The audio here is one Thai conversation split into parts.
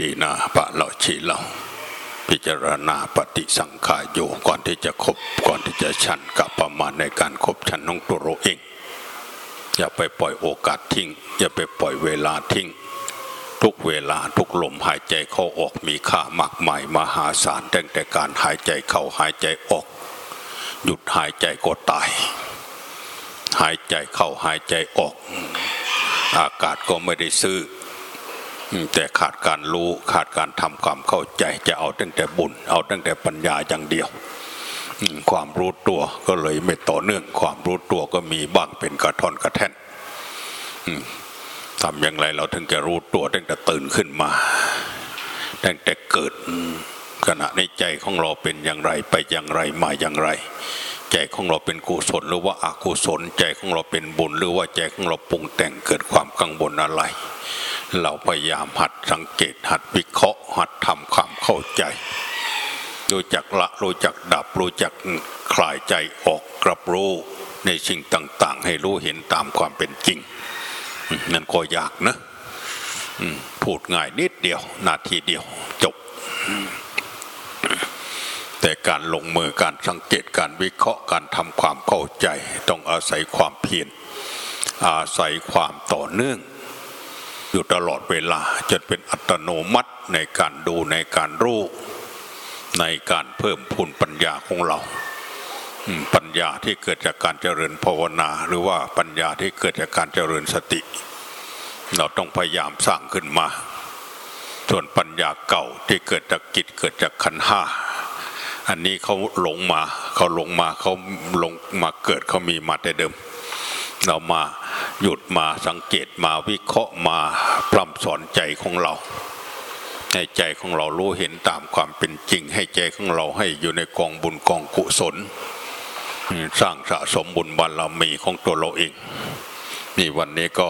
ดีนะปะเราชีเราพิจารณาปฏิสังขารอยู่ก่อนที่จะคบก่อนที่จะชันกับประมาณในการคบชันน้องตัวเราเอง อย่าไปปล่อยโอกาสทิ้ง อย่าไปปล่อยเวลาทิ้ง ทุกเวลาทุกลมหายใจเข้าออกมีค่ามากมายมหาศาลตั้งแต่การหายใจเข้าหายใจออก หยุดหายใจก็ตาย หายใจเข้าหายใจออก อากาศก็ไม่ได้ซื้อ แต่ขาดการรู้ขาดการทำความเข้าใจจะเอาตั้งแต่บุญ เอาตั้งแต่ปัญญาอย่างเดียว ความรู้ตัวก็เลยไม่ต่อเนื่องความรู้ตัวก็มีบ้างเป็นกระท่อนกระแท่นทำอย่างไรเราถึงจะรู้ตัวตั้งแต่ตื่นขึ้นมาตั้งแต่เกิดขณะในใจของเราเป็นอย่างไรไปอย่างไรมาอย่างไร ใจของเราเป็นกุศลหรือว่าอกุศล ใจของเราเป็นบุญหรือว่าใจของเราปรุงแต่งเกิดความกังวลอะไร เราพยายามหัดสังเกตหัดวิเคราะห์ หัดทำความเข้าใจรู้จักละรู้จักดับรู้จักคลายใจออกกรับรู้ในสิ่งต่าง ๆ ให้รู้เห็นตามความเป็นจริง นั่นก็ยากนะพูดง่ายนิดเดียว นาทีเดียวจบ แต่การลงมือการสังเกตการวิเคราะห์การทำความเข้าใจ ต้องอาศัยความเพียรอาศัยความต่อเนื่อง อยู่ตลอดเวลาจนเป็นอัตโนมัติในการดูในการรู้ในการเพิ่มพูนปัญญาของเรา ปัญญาที่เกิดจากการเจริญภาวนา หรือว่าปัญญาที่เกิดจากการเจริญสติ เราต้องพยายามสร้างขึ้นมา ส่วนปัญญาเก่าที่เกิดจากกิจเกิดจากขันห้าอันนี้เขาหลงมาเขาหลงมาเขาหลงมาเกิดเขามีมาแต่เดิม เรามา หยุดมาสังเกตมาวิเคราะห์มาปร่ำสอนใจของเรา ให้ใจของเรารู้เห็นตามความเป็นจริง ให้ใจของเราให้อยู่ในกองบุญกองกุศล สร้างสะสมบุญบารมีของตัวเราเอง นี่วันนี้ก็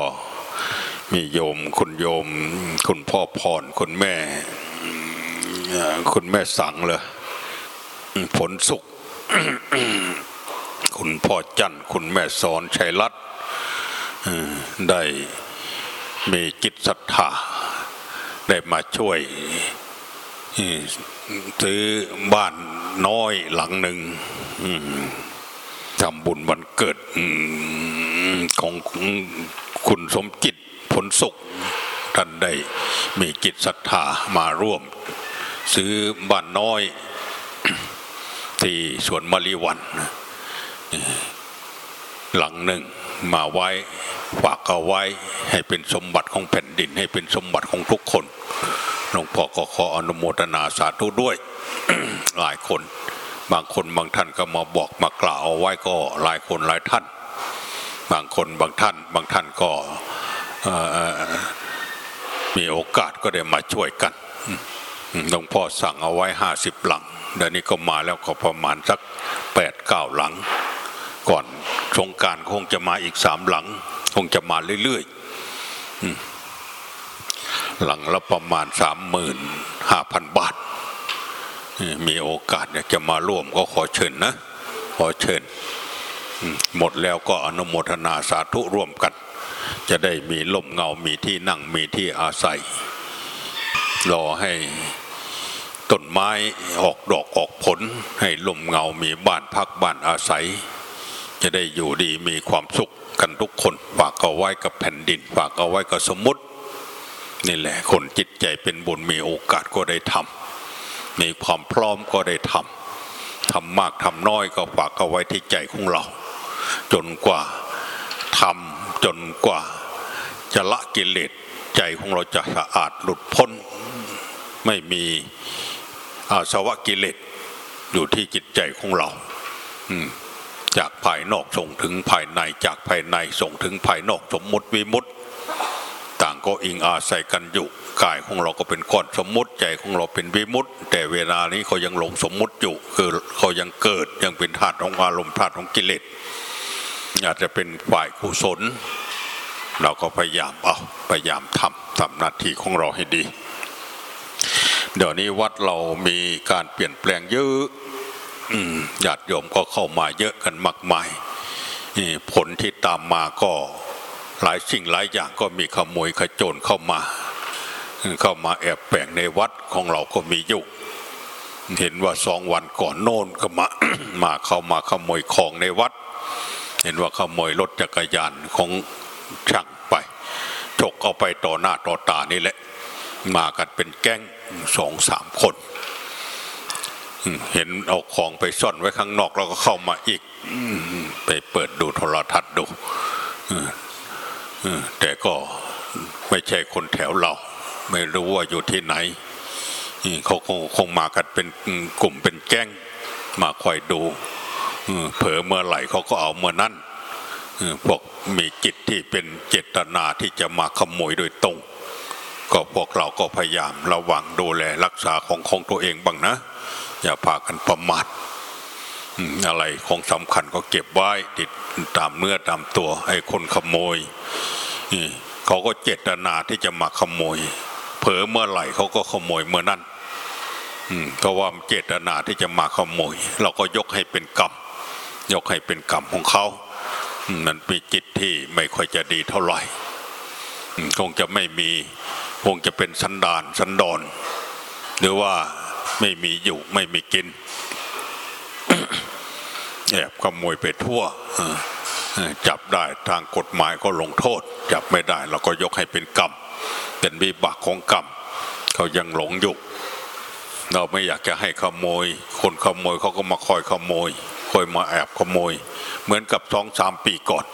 มีโยมคุณโยม คุณพ่อพรคุณแม่ คุณแม่สังเลยผลสุข คุณพ่อจันคุณแม่สอนชัยรัตน์ ได้มีจิตศรัทธาได้มาช่วยซื้อบ้านน้อยหลังหนึ่งทำบุญวันเกิดของคุณสมจิตผลสุข ท่านได้มีจิตศรัทธามาร่วม ซื้อบ้านน้อย ที่สวนมะลิวันหลังหนึ่ง มาไว้ฝากเอาไว้ให้เป็นสมบัติของแผ่นดินให้เป็นสมบัติของทุกคนหลวงพ่อก็ขออนุโมทนาสาธุด้วยหลายคน บางคนบางท่านก็มาบอกมากล่าวเอาไว้ก็หลายคนหลายท่าน บางคนบางท่าน บางท่านก็มีโอกาสก็ได้มาช่วยกันหลวงพ่อสั่งเอาไว้ห้าสิบหลังเดี๋ยวนี้ก็มาแล้วก็ประมาณสักแปดเก้าหลัง ก่อนสงการคงจะมาอีกสามหลัง คงจะมาเรื่อยๆหลังละประมาณสามหมื่นห้าพันบาท มีโอกาสเนี่ยจะมาร่วมก็ขอเชิญนะ ขอเชิญ หมดแล้วก็อนุโมทนาสาธุร่วมกัน จะได้มีล่มเงา มีที่นั่ง มีที่อาศัย รอให้ต้นไม้ออกดอกออกผล ให้ล่มเงา มีบ้านพักบ้านอาศัย จะได้อยู่ดีมีความสุขกันทุกคนฝากเอาไว้กับแผ่นดินฝากเอาไว้กับสมมตินี่แหละคนจิตใจเป็นบุญมีโอกาสก็ได้ทำมีความพร้อมก็ได้ทำทำมากทำน้อยก็ฝากเอาไว้ที่ใจของเรา จนกว่าทำจนกว่า จะละกิเลสใจของเราจะสะอาดหลุดพ้น ไม่มีอาสวะกิเลสอยู่ที่จิตใจของเรา อืม จากภายนอกส่งถึงภายในจากภายในส่งถึงภายนอกสมมุติวิมุตต่างก็อิงอาศัยกันอยู่กายของเราก็เป็นก้อนสมมุติใจของเราเป็นวิมุตแต่เวลานี้เขายังหลงสมมุติอยู่คือเขายังเกิดยังเป็นธาตุของอารมณ์ธาตุของกิเลสอาจจะเป็นฝ่ายกุศล เราก็พยายามเอาพยายามทำทำหน้าที่ของเราให้ดี เดี๋ยวนี้วัดเรามีการเปลี่ยนแปลงเยอะ ญาติโยมก็เข้ามาเยอะกันมากมายผลที่ตามมาก็หลายสิ่งหลายอย่างก็มีขโมยขโจรเข้ามา เข้ามาแอบแฝงในวัดของเราก็มีอยู่เห็นว่าสองวันก่อนโน่นก็มามาเข้ามาขโมยของในวัด เห็นว่าขโมยรถจักรยานของช่างไปฉกเอาไปต่อหน้าต่อตานี่แหละ มากันเป็นแก๊งสองสามคน เห็นเอาของไปซ่อนไว้ข้างนอกแล้วก็เข้ามาอีกไปเปิดดูโทรทัศน์ดูแต่ก็ไม่ใช่คนแถวเรา ไม่รู้ว่าอยู่ที่ไหนเขาคงคงมากันเป็นกลุ่มเป็นแก๊งมาคอยดูเผลอเมื่อไหร่เขาก็เอาเมื่อนั้นพวกมีจิตที่เป็นเจตนาที่จะมาขโมยโดยตรง ก็พวกเราก็พยายามระวังดูแลรักษาของของตัวเองบ้างนะ อย่าพากันประมาทอะไรของสำคัญก็เก็บไว้ติดตามเนื้อตามตัวไอ้คนขโมยเขาก็เจตนาที่จะมาขโมย เผลอเมื่อไหร่เขาก็ขโมยเมื่อนั้นเพราะว่าเจตนาที่จะมาขโมย เราก็ยกให้เป็นกรรมยกให้เป็นกรรมของเขาอืมมันเป็นจิตที่ไม่ค่อยจะดีเท่าไหร่คงจะไม่มีคงจะเป็นสันดานสันดอนหรือว่า ไม่มีอยู่ไม่มีกินแอบขโมยไปทั่วจับได้ทางกฎหมายก็ลงโทษ จับไม่ได้เราก็ยกให้เป็นกรรม เป็นวิบากของกรรม เขายังหลงอยู่ เราไม่อยากจะให้ขโมย คนขโมยเขาก็มาคอยขโมยคอยมาแอบขโมย เหมือนกับสองสามปีก่อน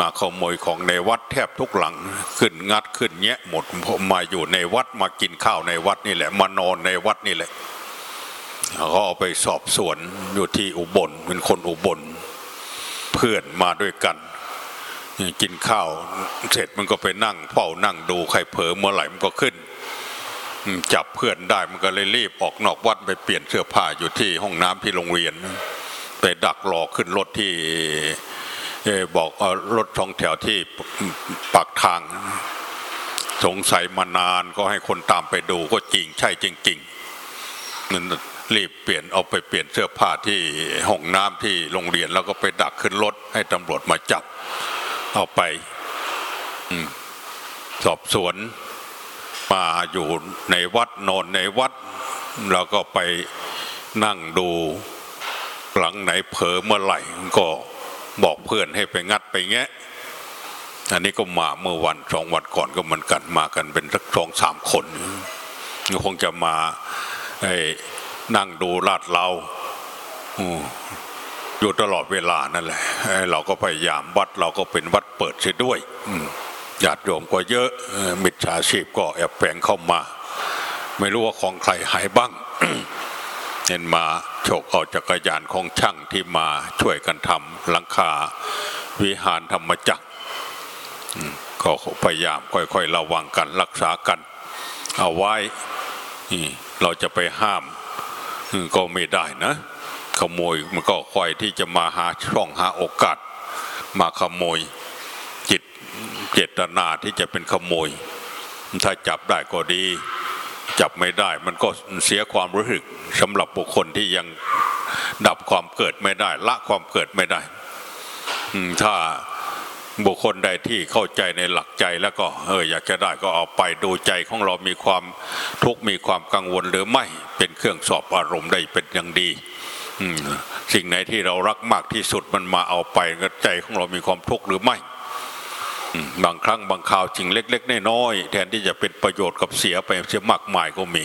มาขโมยของในวัดแทบทุกหลังขึ้นงัดขึ้นแงะหมดมาอยู่ในวัดมากินข้าวในวัดนี่แหละ มานอนในวัดนี่แหละเขาเอาไปสอบสวนอยู่ที่อุบลเป็นคนอุบล เพื่อนมาด้วยกันกินข้าวเสร็จมันก็ไปนั่งเฝ้านั่งดูใครเผลอเมื่อไหร่มันก็ขึ้น จับเพื่อนได้มันก็เลยรีบออกนอกวัดไปเปลี่ยนเสื้อผ้าอยู่ที่ห้องน้ำที่โรงเรียน ไปดักรอขึ้นรถที่ บอกอรถสองแถวที่ปากทาง สงสัยมานานก็ให้คนตามไปดูก็จริงใช่จริงๆนั่นรีบเปลี่ยนเอาไปเปลี่ยนเสื้อผ้าที่ห้องน้ำที่โรงเรียนแล้วก็ไปดักขึ้นรถให้ตำรวจมาจับ เอาไปอสอบสวนมาอยู่ในวัดนอนในวัด แล้วก็ไปนั่งดูหลังไหนเผลอเมื่อไหร่ก็ บอกเพื่อนให้ไปงัดไปแงะอันนี้ก็มาเมื่อวันสองวันก่อนก็เหมือนกันมากันเป็นสักสองสามคนคงจะมาไอ้นั่งดูลาดเราอยู่ตลอดเวลานั่นแหละเราก็พยายามวัดเราก็เป็นวัดเปิดเสียด้วยญาติโยมก็เยอะมิจฉาชีพก็แอบแฝงเข้ามา ไม่รู้ว่าของใครหายบ้างเห็นมา ฉกเอาจักรยานของช่างที่มาช่วยกันทำหลังคา วิหารธรรมจักรก็พยายามค่อยๆระวังกันรักษากัน เอาไว้เราจะไปห้ามก็ไม่ได้นะ ขโมยมันก็คอยที่จะมาหาช่องหาโอกาส มาขโมยจิตเจตนาที่จะเป็นขโมย ถ้าจับได้ก็ดี จับไม่ได้ มันก็เสียความรู้สึกสำหรับบุคคลที่ยังดับความเกิดไม่ได้ ละความเกิดไม่ได้ถ้าบุคคลใดที่เข้าใจในหลักใจแล้วก็เอออยากจะได้ก็เอาไปดูใจของเรามีความทุกข์มีความกังวลหรือไม่เป็นเครื่องสอบอารมณ์ได้เป็นอย่างดีสิ่งไหนที่เรารักมากที่สุดมันมาเอาไปใจของเรามีความทุกข์หรือไม่ บางครั้งบางข่าวจริงเล็ก ๆ น้อยๆแทนที่จะเป็นประโยชน์กับเสียไปเสียมากมายก็มี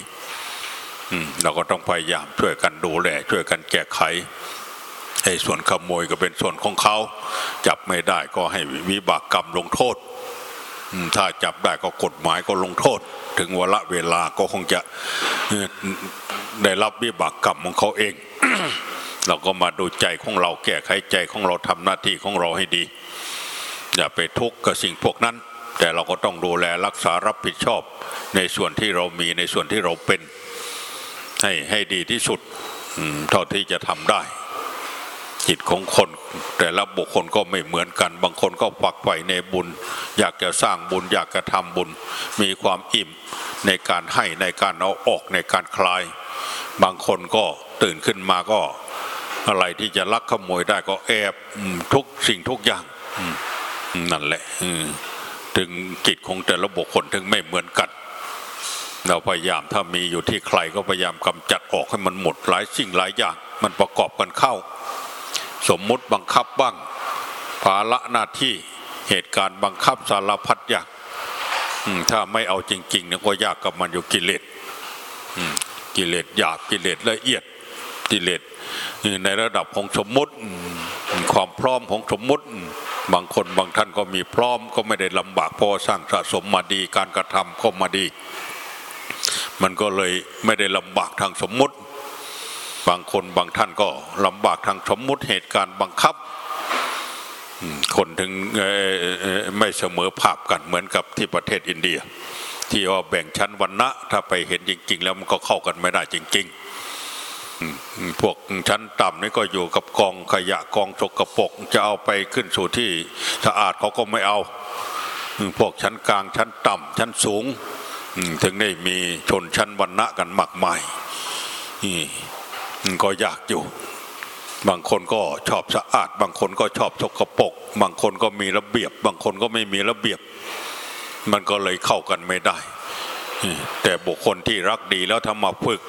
อืเราก็ต้องพยายามช่วยกันดูแลช่วยกันแก้ไขไอ้ส่วนขโมยก็เป็นส่วนของเขา จับไม่ได้ก็ให้วิบากกรรมลงโทษถ้าจับได้ก็กฎหมายก็ลงโทษ ถึงวละเวลาก็คงจะได้รับวิบากกรรมของเขาเอง เราก็มาดูใจของเราแก้ไขใจของเราทำหน้าที่ของเราให้ดี อย่าไปทุกข์กับสิ่งพวกนั้น แต่เราก็ต้องดูแลรักษารับผิดชอบ ในส่วนที่เรามีในส่วนที่เราเป็น ให้ให้ดีที่สุดเท่าที่จะทำได้จิตของคน แต่ละบุคคลก็ไม่เหมือนกัน บางคนก็ฝักใฝ่ในบุญ อยากจะสร้างบุญอยากจะทำบุญ มีความอิ่มในการให้ในการเอาออกในการคลาย บางคนก็ตื่นขึ้นมาก็ อะไรที่จะลักขโมยได้ก็แอบทุกสิ่งทุกอย่างอื นั่นแหละถึงจิตของแต่ละบุคคลถึงไม่เหมือนกัน เราพยายามถ้ามีอยู่ที่ใครก็พยายามกำจัดออกให้มันหมดหลายสิ่งหลายอย่าง มันประกอบกันเข้า สมมุติบังคับบ้าง ภาระหน้าที่เหตุการณ์บังคับสารพัดอย่างถ้าไม่เอาจริงๆเนี่ยก็ยากกับมันอยู่กิเลสกิเลสหยาบกิเลสละเอียดกิเลสในระดับของสมมติ ความพร้อมของสมมุติ บางคนบางท่านก็มีพร้อมก็ไม่ได้ลำบากพราะว่าสร้างสะสมมาดีการกระทำก็มาดี มันก็เลยไม่ได้ลำบากทางสมมุติ บางคนบางท่านก็ลำบากทางสมมุติเหตุการณ์บังคับ คนถึงไม่เสมอภาพกันเหมือนกับที่ประเทศอินเดีย ที่ว่าแบ่งชั้นวรรณะถ้าไปเห็นจริง ๆ แล้วมันก็เข้ากันไม่ได้จริง ๆ พวกชั้นต่ำนี่ก็อยู่กับกองขยะกองสกประปกจะเอาไปขึ้นสู่ที่สะอาดเขาก็ไม่เอา พวกชั้นกลางชั้นต่ำชั้นสูง ถึงได้มีชนชั้นวรรณะกันมากมายนี่มันก็ยากอยู่ บางคนก็ชอบสะอาด บางคนก็ชอบสกปรกบางคนก็มีระเบียบ บางคนก็ไม่มีระเบียบ มันก็เลยเข้ากันไม่ได้ แต่บุคคลที่รักดีแล้วทำมาฝึก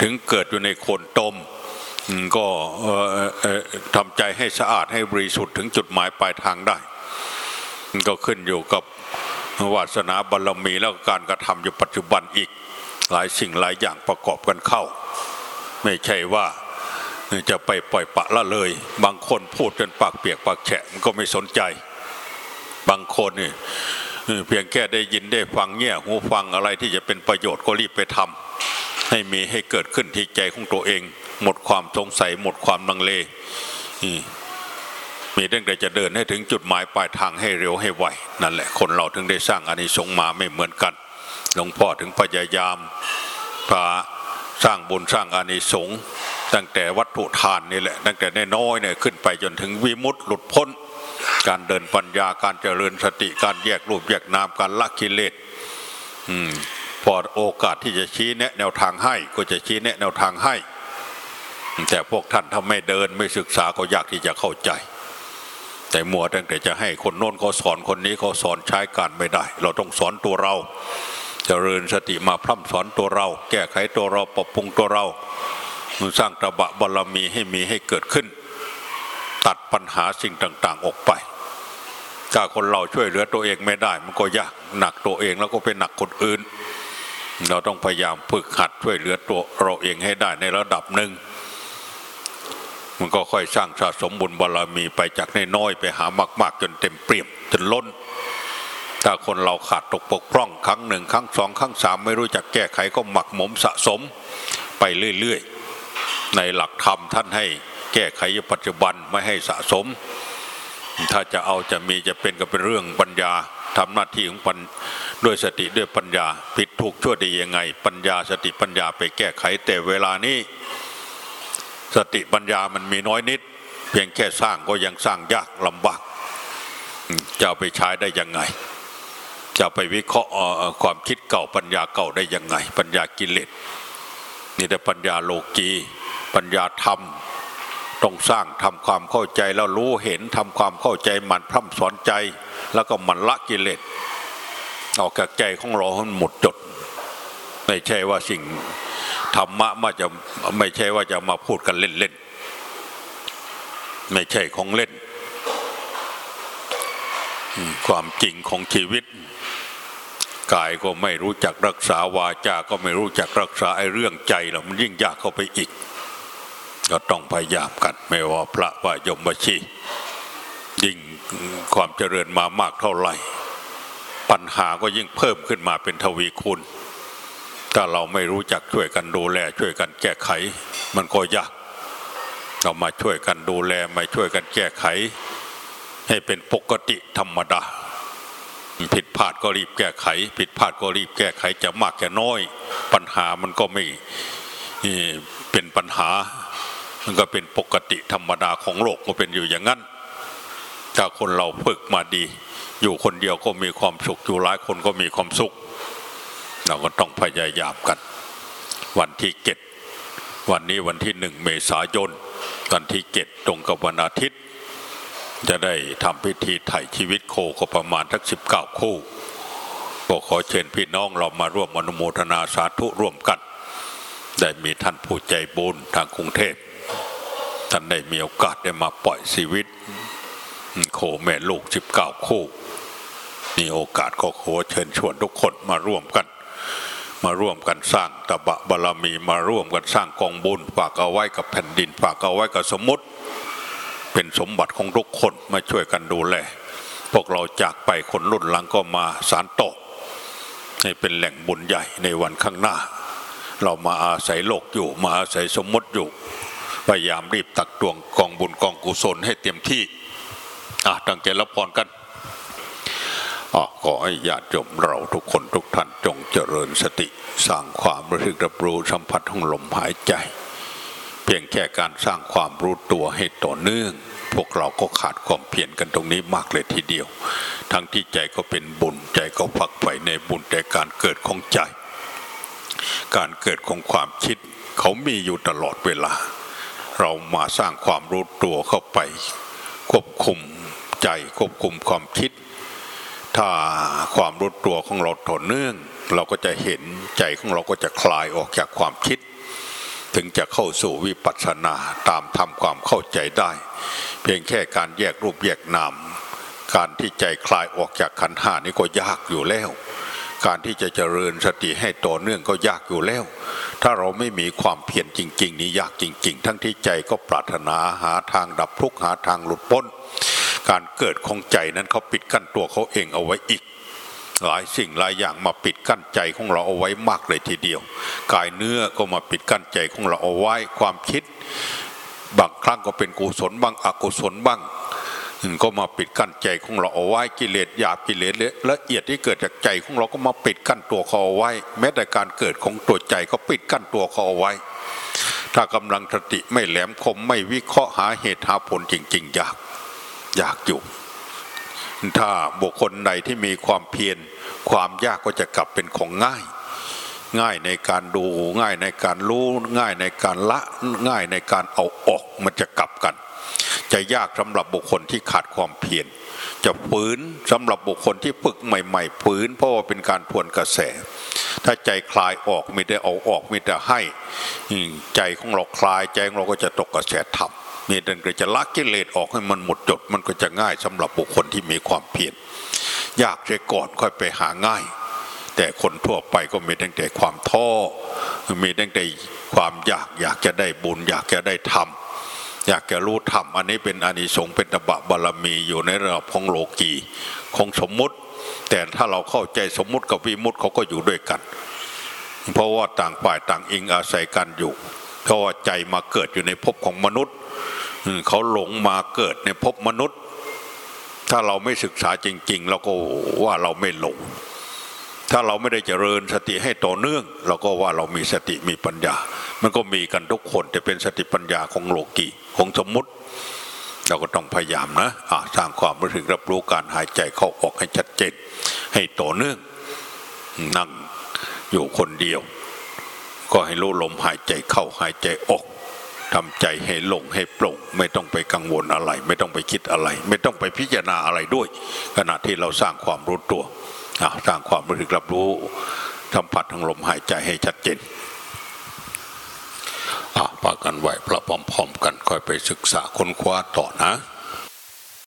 ถึงเกิดอยู่ในโคนตมอืมก็ทำใจให้สะอาดให้บริสุทธิ์ถึงจุดหมายปลายทางได้มันก็ขึ้นอยู่กับวาสนาบารรมีแล้วกการกระทำอยู่ปัจจุบันอีกหลายสิ่งหลายอย่างประกอบกันเข้า ไม่ใช่ว่าจะไปปล่อยปะละเลย บางคนพูดจนปากเปียกปากแฉะมันก็ไม่สนใจ บางคนนี่เออเพียงแค่ได้ยินได้ฟังเงี่ยหูฟังอะไรที่จะเป็นประโยชน์ก็รีบไปทำ ให้มีให้เกิดขึ้นที่ใจของตัวเอง หมดความสงสัยหมดความลังเลอืมมีตั้งแต่จะเดินให้ถึงจุดหมายปลายทางให้เร็วให้ไวนั่นแหละคนเราถึงได้สร้างอานิสงส์มาไม่เหมือนกันหลวงพ่อถึงพยายามพาสร้างบุญสร้างอานิสงส์ตั้งแต่วัตถุทานนี่แหละ ตั้งแต่น้อยๆเนี่ยขึ้นไปจนถึงวิมุตติหลุดพ้น การเดินปัญญาการเจริญสติการแยกรูปแยกนามการละกิเลสอืม พอโอกาสที่จะชี้แนะแนวทางให้ก็จะชี้แนะแนวทางให้ แต่พวกท่านถ้าไม่เดินไม่ศึกษาก็ยากที่จะเข้าใจ แต่มัวตั้งแต่จะให้คนโน้นเขาสอนคนนี้เขาสอนใช้การไม่ได้ เราต้องสอนตัวเราเจริญสติมาพร่ำสอนตัวเรา แก้ไขตัวเราปรับปรุงตัวเราสร้างตบะบารมีให้มีให้เกิดขึ้น ตัดปัญหาสิ่งต่างๆออกไปถ้าคนเราช่วยเหลือตัวเองไม่ได้ มันก็ยากหนักตัวเองแล้วก็เป็นหนักคนอื่น เราต้องพยายามฝึกหัดช่วยเหลือตัวเราเองให้ได้ในระดับหนึ่ง มันก็ค่อยสร้างสะสมบุญบารมีไปจากน้อยไปหามาก ๆ จนเต็มเปี่ยมจนล้น ถ้าคนเราขาดตกปกพร่องครั้งหนึ่งครั้งสองครั้งสามไม่รู้จักแก้ไขก็หมักหมมสะสมไปเรื่อย ๆ ในหลักธรรมท่านให้แก้ไขปัจจุบันไม่ให้สะสม ถ้าจะเอาจะมีจะเป็นก็เป็นเรื่องปัญญาทำหน้าที่ของปัญ ด้วยสติด้วยปัญญาผิดถูกชั่วดียังไง ปัญญาสติปัญญาไปแก้ไข แต่เวลานี้ สติปัญญามันมีน้อยนิด เพียงแค่สร้างก็ยังสร้างยากลำบากจะไปใช้ได้ยังไง จะไปวิเคราะห์ความคิดเก่าปัญญาเก่าได้ยังไง ปัญญากิเลสนี่แต่ปัญญาโลกีปัญญาธรรมต้องสร้างทำความเข้าใจแล้วรู้เห็นทำความเข้าใจหมันพร่ำสอนใจ แล้วก็หมันละกิเลส ออกจากใจของเราให้มันหมดจด ไม่ใช่ว่าสิ่งธรรมะมาจะไม่ใช่ว่าจะมาพูดกันเล่นๆไม่ใช่ของเล่น ความจริงของชีวิตกายก็ไม่รู้จักรักษาวาจาก็ไม่รู้จักรักษาไอ้เรื่องใจแล้วมันยิ่งยากเข้าไปอีก ก็ต้องพยายามกันไม่ว่าพระว่ายมบชียิ่งความเจริญมามากเท่าไหร่ ปัญหาก็ยิ่งเพิ่มขึ้นมาเป็นทวีคูณ ถ้าเราไม่รู้จักช่วยกันดูแล ช่วยกันแก้ไข มันก็ยาก เรามาช่วยกันดูแลมาช่วยกันแก้ไข ให้เป็นปกติธรรมดา ผิดพลาดก็รีบแก้ไข ผิดพลาดก็รีบแก้ไขจะมากจะน้อย ปัญหามันก็ไม่เป็นปัญหา มันก็เป็นปกติธรรมดาของโลกก็เป็นอยู่อย่างนั้น ถ้าคนเราฝึกมาดี อยู่คนเดียวก็มีความสุขอยู่หลายคนก็มีความสุข เราก็ต้องพยายามกัน วันที่เจ็ดวันนี้วันที่หนึ่งเมษายนวันที่เจ็ดตรงกับวันอาทิตย์ จะได้ทำพิธีไถ่ชีวิตโคก็ประมาณทักสิบเก้าคู่ก็ขอเชิญพี่น้องเรามาร่วมอนุโมทนาสาธุร่วมกัน ได้มีท่านผู้ใจบุญทางกรุงเทพท่านได้มีโอกาสได้มาปล่อยชีวิต โคแม่ลูก19คู่มีโอกาสก็ขอเชิญชวนทุกคนมาร่วมกัน มาร่วมกันสร้างตบะบารมีมาร่วมกันสร้างกองบุญฝากเอาไว้กับแผ่นดินฝากเอาไว้กับสมมติ เป็นสมบัติของทุกคนมาช่วยกันดูแลพวกเราจากไปคนรุ่นหลังก็มาสารต่อให้เป็นแหล่งบุญใหญ่ในวันข้างหน้า เรามาอาศัยโลกอยู่มาอาศัยสมมติอยู่พยายามรีบตักตวงกองบุญกองกุศลให้เต็มที่ ตั้งใจรับพรกันอขอให้ญาติโยมเราทุกคนทุกท่านจงเจริญสติสร้างความรู้สึกรับรู้สัมผัสของลมหายใจ เพียงแค่การสร้างความรู้ตัวให้ต่อเนื่อง พวกเราก็ขาดความเพียรกันตรงนี้มากเลยทีเดียว ทั้งที่ใจก็เป็นบุญใจก็พักใฝ่ในบุญแต่การเกิดของใจ การเกิดของความคิดเขามีอยู่ตลอดเวลา เรามาสร้างความรู้ตัวเข้าไป ควบคุม ใจควบคุมความคิด ถ้าความรู้ตัวของเราต่อเนื่อง เราก็จะเห็นใจของเราก็จะคลายออกจากความคิด ถึงจะเข้าสู่วิปัสสนาตามทำความเข้าใจได้ เพียงแค่การแยกรูปแยกนามการที่ใจคลายออกจากขันห้านี่ก็ยากอยู่แล้ว การที่จะเจริญสติให้ต่อเนื่องก็ยากอยู่แล้ว ถ้าเราไม่มีความเพียรจริง ๆ นี่ยากจริง ๆ ทั้งที่ใจก็ปรารถนาหาทางดับทุกข์หาทางหลุดพ้น การเกิดของใจนั้นเขาปิดกั้นตัวเขาเองเอาไว้อีก หลายสิ่งหลายอย่างมาปิดกั้นใจของเราเอาไว้มากเลยทีเดียว กายเนื้อก็มาปิดกั้นใจของเราเอาไว้ความคิด บางครั้งก็เป็นกุศลบ้างอกุศลบ้างก็มาปิดกั้นใจของเราเอาไว้กิเลสหยาบกิเลสละเอียดที่เกิดจากใจของเราก็มาปิดกั้นตัวเขาเอาไว้ แม้แต่การเกิดของตัวใจก็ปิดกั้นตัวเขาเอาไว้ ถ้ากำลังสติไม่แหลมคมไม่วิเคราะห์หาเหตุหาผลจริงๆยาก ยากอยู่ ถ้าบุคคลใดที่มีความเพียรความยากก็จะกลับเป็นของง่าย ง่ายในการดูง่ายในการรู้ง่ายในการละง่ายในการเอาออกมันจะกลับกัน จะยากสำหรับบุคคลที่ขาดความเพียรจะฝืนสำหรับบุคคลที่ฝึกใหม่ ๆ ฝืนเพราะว่าเป็นการทวนกระแส ถ้าใจคลายออกมีแต่เอาออกมีแต่ให้ ใจของเราคลายใจของเราก็จะตกกระแสธรรม มีแต่จะละกิเลสออกให้มันหมดจด มันก็จะง่ายสำหรับบุคคลที่มีความเพียรยากเสียก่อนค่อยไปหาง่าย แต่คนทั่วไปก็มีตั้งแต่ความท้อมีตั้งแต่ความอยากอยากจะได้บุญ อยากจะได้ทำอยากจะรู้ธรรมอันนี้เป็นอานิสงส์เป็นตบะบารมีอยู่ในระดับของโลกีของสมมุติ แต่ถ้าเราเข้าใจสมมุติกับวิมุติเขาก็อยู่ด้วยกัน เพราะว่าต่างฝ่ายต่างอิงอาศัยกันอยู่ เพราใจมาเกิดอยู่ในภพของมนุษย์เขาหลงมาเกิดในภพมนุษย์ ถ้าเราไม่ศึกษาจริง ๆ เราก็ว่าเราไม่หลง ถ้าเราไม่ได้เจริญสติให้ต่อเนื่อง เราก็ว่าเรามีสติมีปัญญา มันก็มีกันทุกคนแต่เป็นสติปัญญาของโลกีของสมมติ เราก็ต้องพยายามนะะสร้างความรู้สึกรับรู้การหายใจเข้าออกให้ชัดเจนให้ต่อเนื่องนั่งอยู่คนเดียว ก็ให้รู้ลมหายใจเข้าหายใจออกทำใจให้ลงให้โปร่ง ไม่ต้องไปกังวลอะไร ไม่ต้องไปคิดอะไร ไม่ต้องไปพิจารณาอะไรด้วย ขณะที่เราสร้างความรู้ตัวสร้างความรู้สึกรับรู้สัมผัสทางลมหายใจให้ชัดเจนพากันไหวพระพร้อมๆกันค่อยไปศึกษาค้นคว้าต่อนะ